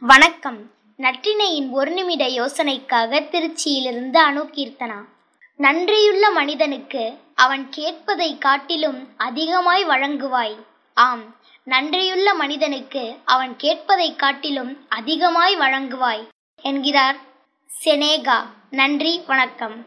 வணக்கம். நற்றினையின் ஒரு நிமிட யோசனைக்காக திருச்சியிலிருந்து அணு கீர்த்தனா நன்றியுள்ள மனிதனுக்கு அவன் கேட்பதை காட்டிலும் அதிகமாய் வழங்குவாய். ஆம் நன்றியுள்ள மனிதனுக்கு அவன் கேட்பதை காட்டிலும் அதிகமாய் வழங்குவாய் என்கிறார் செனேகா. நன்றி வணக்கம்.